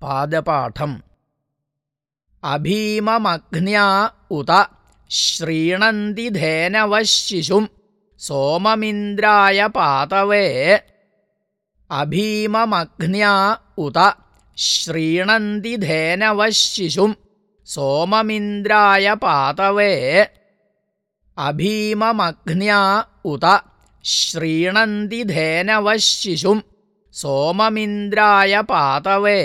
पादपाठम्। अभीममघ्न्या उत श्रीणन्ति धेनवः शिशुम् सोममिन्द्राय पातवे। अभीममघ्न्या उत श्रीणन्ति धेनवः शिशुम् सोममिन्द्राय पातवे। अभीममघ्न्या उत श्रीणन्ति धेनवः शिशुम् सोममिन्द्राय पातवे